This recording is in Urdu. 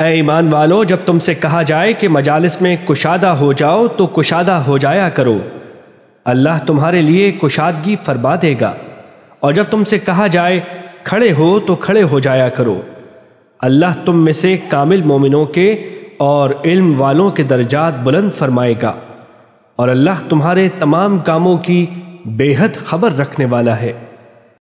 اے ایمان والو، جب تم سے کہا جائے کہ مجالس میں کشادہ ہو جاؤ، تو کشادہ ہو جایا کرو۔ اللہ تمہارے لیے کشادگی فرما دے گا۔ اور جب تم سے کہا جائے، کھڑے ہو، تو کھڑے ہو جایا کرو۔ اللہ تم میں سے کامل مومنوں کے اور علم والوں کے درجات بلند فرمائے گا۔ اور اللہ تمہارے تمام کاموں کی بے حد خبر رکھنے والا ہے۔